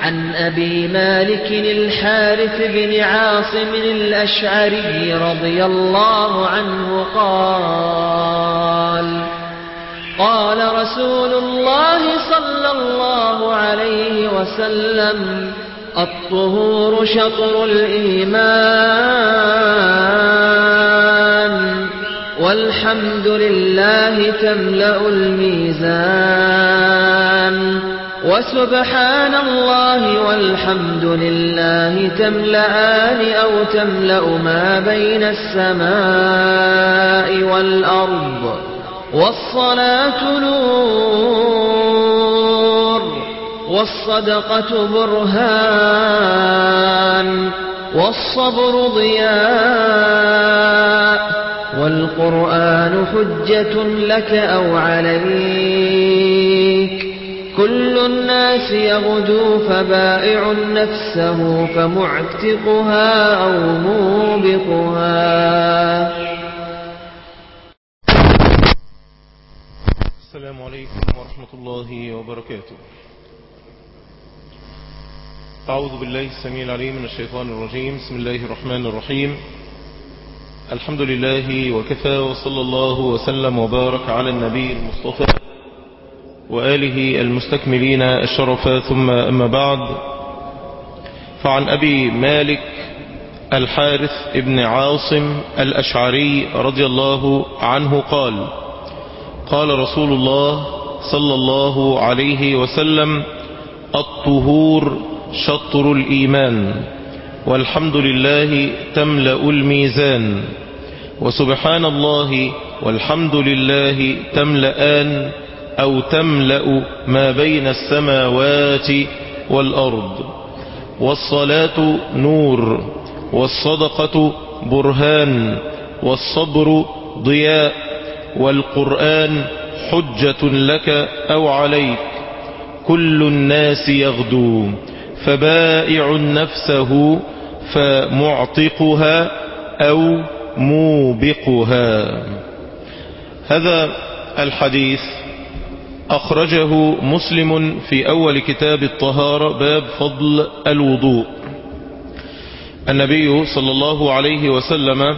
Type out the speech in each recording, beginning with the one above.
عن أبي مالك الحارث بن عاصم الأشعري رضي الله عنه قال قال رسول الله صلى الله عليه وسلم الطهور شطر الإيمان والحمد لله تملأ الميزان. وسبحان الله والحمد لله تملأان أو تملأ ما بين السماء والأرض والصلاة نور والصدقة برهان والصبر ضياء والقرآن حجة لك أو عليك كل الناس يغدو فبائع نفسه فمعتقها أو موبقها. السلام عليكم ورحمة الله وبركاته. أعوذ بالله السميع العليم من الشيطان الرجيم. بسم الله الرحمن الرحيم. الحمد لله وكفى وصلى الله وسلم وبارك على النبي المصطفى. وآله المستكملين الشرف ثم أما بعد. فعن أبي مالك الحارث ابن عاصم الأشعري رضي الله عنه قال قال رسول الله صلى الله عليه وسلم الطهور شطر الإيمان والحمد لله تملأ الميزان وسبحان الله والحمد لله تملأان أو تملأ ما بين السماوات والأرض. والصلاة نور والصدقة برهان والصبر ضياء والقرآن حجة لك أو عليك. كل الناس يغدو فبائع نفسه فمعتقها أو موبقها. هذا الحديث أخرجه مسلم في أول كتاب الطهارة باب فضل الوضوء. النبي صلى الله عليه وسلم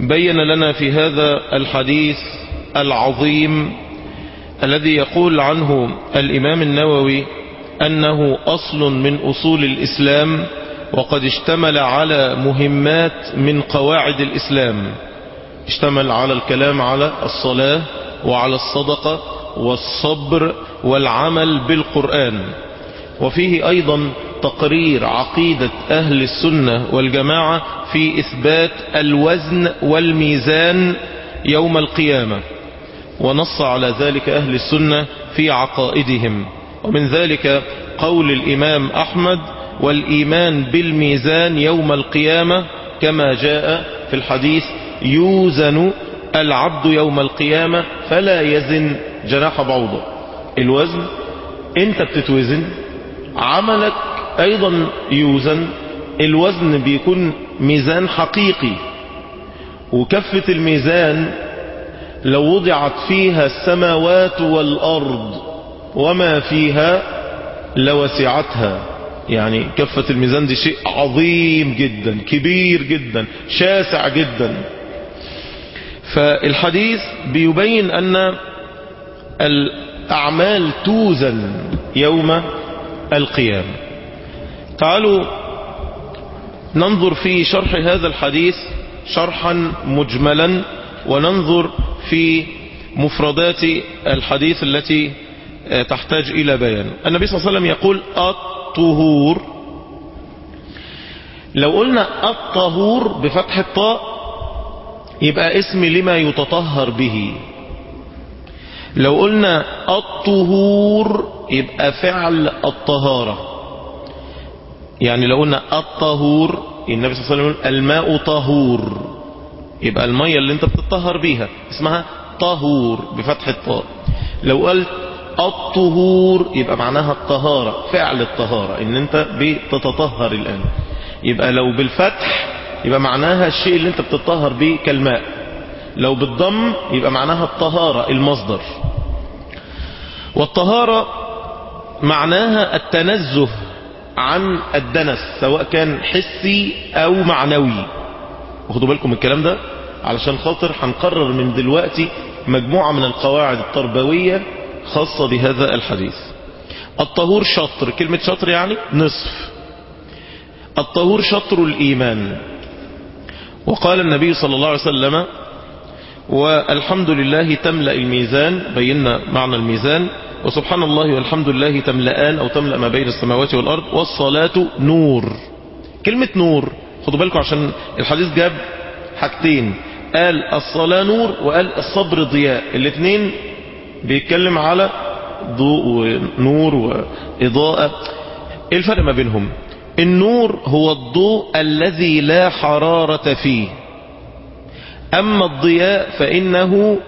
بين لنا في هذا الحديث العظيم الذي يقول عنه الإمام النووي أنه أصل من أصول الإسلام وقد اشتمل على مهمات من قواعد الإسلام. اشتمل على الكلام على الصلاة وعلى الصدقة والصبر والعمل بالقرآن. وفيه أيضا تقرير عقيدة أهل السنة والجماعة في إثبات الوزن والميزان يوم القيامة. ونص على ذلك أهل السنة في عقائدهم. ومن ذلك قول الإمام أحمد والإيمان بالميزان يوم القيامة كما جاء في الحديث يوزن العبد يوم القيامة فلا يزن جناح بعوضة. الوزن انت بتتوزن عملك أيضا يوزن. الوزن بيكون ميزان حقيقي. وكفة الميزان لو وضعت فيها السماوات والأرض وما فيها لوسعتها. يعني كفة الميزان دي شيء عظيم جدا كبير جدا شاسع جدا. فالحديث بيبين أن الأعمال توزن يوم القيامة. تعالوا ننظر في شرح هذا الحديث شرحا مجملا وننظر في مفردات الحديث التي تحتاج إلى بيان. النبي صلى الله عليه وسلم يقول الطهور. لو قلنا الطهور بفتح الطاء يبقى اسم لما يتطهر به. لو قلنا الطهور يبقى فعل الطهارة. يعني لو قلنا الطهور النبي صلى الله عليه وسلم الماء طهور. يبقى المية اللي انت بتطهر بيها اسمها طهور بفتح الطاء. لو قلت الطهور يبقى معناها الطهارة فعل الطهارة ان انت بتتطهر الآن. يبقى لو بالفتح يبقى معناها الشيء اللي انت بتطهر به كالماء. لو بالضم يبقى معناها الطهارة المصدر. والطهارة معناها التنزه عن الدنس سواء كان حسي أو معنوي. واخدوا بالكم من الكلام ده؟ علشان خاطر هنقرر من دلوقتي مجموعة من القواعد التربوية خاصة بهذا الحديث. الطهور شطر كلمة شطر يعني نصف. الطهور شطر الإيمان. وقال النبي صلى الله عليه وسلم والحمد لله تملأ الميزان بينا معنى الميزان. وسبحان الله والحمد لله تملأان أو تملأ ما بين السماوات والأرض والصلاة نور. كلمة نور خدوا بالكم عشان الحديث جاب حاجتين. قال الصلاة نور وقال الصبر ضياء. الاثنين بيتكلم على ضوء ونور وإضاءة. إيه الفرق ما بينهم؟ النور هو الضوء الذي لا حرارة فيه. أما الضياء فإنه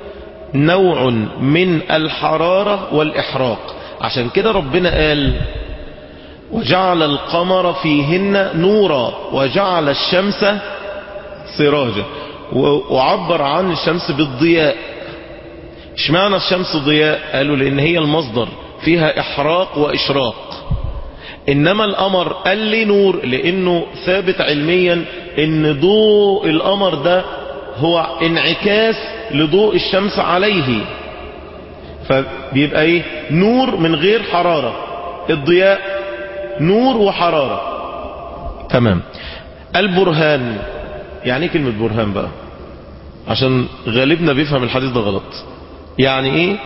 نوع من الحرارة والإحراق. عشان كده ربنا قال وجعل القمر فيهن نورا وجعل الشمس سراجا. وعبر عن الشمس بالضياء. اشمعنى الشمس ضياء؟ قالوا لأن هي المصدر فيها إحراق وإشراق. إنما القمر قال لي نور لأنه ثابت علميا إن ضوء القمر ده هو انعكاس لضوء الشمس عليه. فبيبقى إيه؟ نور من غير حرارة. الضياء نور وحرارة. تمام. البرهان. يعني إيه كلمة برهان بقى. عشان غالبنا بيفهم الحديث ده غلط. يعني إيه؟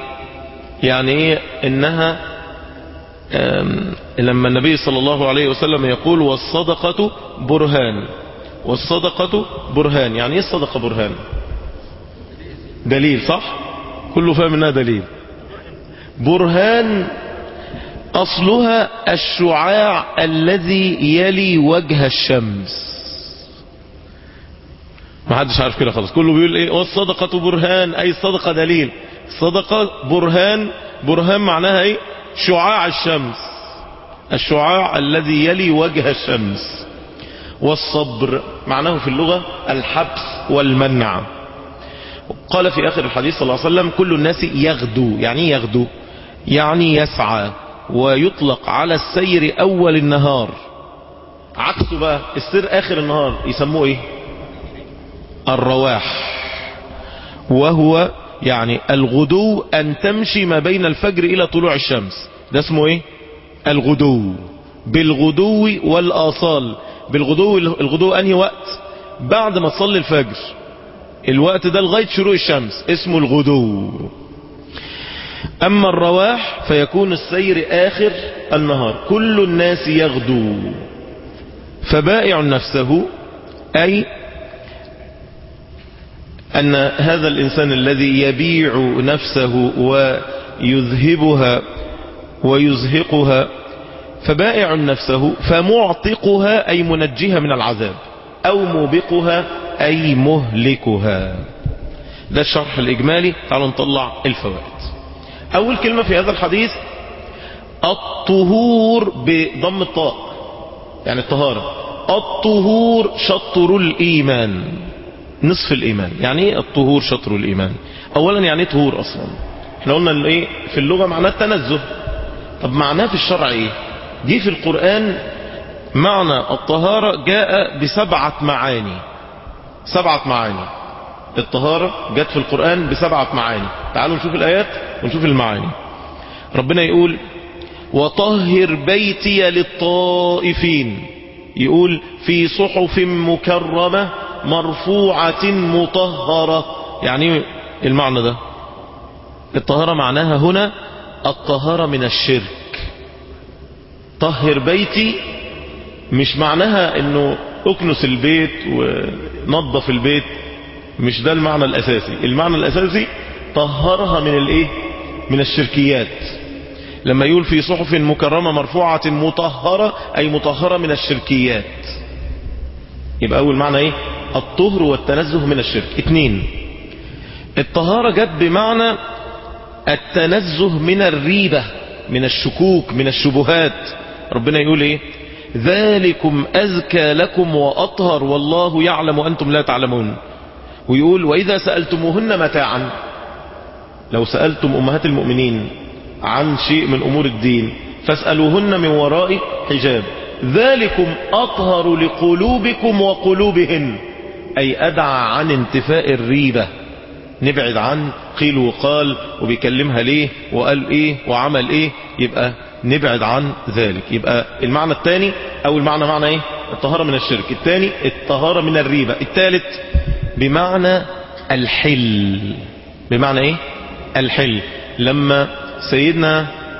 يعني إيه؟ إنها لما النبي صلى الله عليه وسلم يقول والصدقة برهان. والصدقة برهان. يعني إيه الصدقة برهان؟ دليل صح؟ كله فاهم إنها دليل. برهان أصلها الشعاع الذي يلي وجه الشمس. ما حدش عارف كده خلاص. كله بيقول إيه؟ والصدقة برهان أي الصدقة دليل. الصدقة برهان برهان معناها إيه؟ شعاع الشمس. الشعاع الذي يلي وجه الشمس. والصبر معناه في اللغة الحبس والمنع. قال في آخر الحديث صلى الله عليه وسلم كل الناس يغدو. يعني يغدو؟ يعني يسعى ويطلق على السير أول النهار. عكسه بقى السير آخر النهار يسموه إيه؟ الرواح. وهو يعني الغدو أن تمشي ما بين الفجر إلى طلوع الشمس. ده اسمه إيه؟ الغدو. بالغدو والآصال. بالغدو الغدو أنهي وقت؟ بعد ما تصلي الفجر. الوقت ده لغاية شروق الشمس اسمه الغدو. أما الرواح فيكون السير آخر النهار. كل الناس يغدو. فبائع نفسه أي أن هذا الإنسان الذي يبيع نفسه ويذهبها ويزهقها فبائع نفسه فمعتقها أي منجيها من العذاب أو موبقها أي مهلكها. ده الشرح الإجمالي. تعالوا نطلع الفوائد. أول كلمة في هذا الحديث الطهور بضم الطاء يعني الطهارة. الطهور شطر الإيمان. نصف الإيمان. يعني إيه الطهور شطر الإيمان؟ أولا يعني إيه طهور أصلا. إحنا قلنا إيه في اللغة معناه التنزه. طب معناه في الشرع إيه؟ جه في القرآن معنى الطهارة جاء بسبعة معاني. سبعة معاني. الطهارة جت في القرآن بسبعة معاني. تعالوا نشوف الآيات ونشوف المعاني. ربنا يقول وطهر بيتي للطائفين. يقول في صحف مكرمة مرفوعة مطهرة. يعني المعنى ده؟ الطهارة معناها هنا الطهارة من الشرك. طهر بيتي مش معناها إنه أكنس البيت ونظف البيت مش ده المعنى الأساسي. المعنى الأساسي طهرها من الإيه؟ من الشركيات. لما يقول في صحف مكرمة مرفوعة مطهرة أي مطهرة من الشركيات. يبقى أول معنى إيه؟ الطهر والتنزه من الشرك. اتنين الطهارة جت بمعنى التنزه من الريبة من الشكوك من الشبهات. ربنا يقول إيه؟ ذلكم أزكى لكم وأطهر والله يعلم وأنتم لا تعلمون. ويقول وإذا سألتموهن متاعا. لو سألتم أمهات المؤمنين عن شيء من أمور الدين فاسألوهن من وراء حجاب. ذلكم أطهر لقلوبكم وقلوبهن. أي أدعى عن انتفاء الريبة. نبعد عن قيل وقال وبيكلمها ليه وقال إيه وعمل إيه يبقى نبعد عن ذلك. يبقى المعنى الثاني أو المعنى معنى إيه؟ الطهارة من الشرك. الثاني الطهارة من الريبة. الثالث بمعنى الحل. بمعنى إيه؟ الحل. لما سيدنا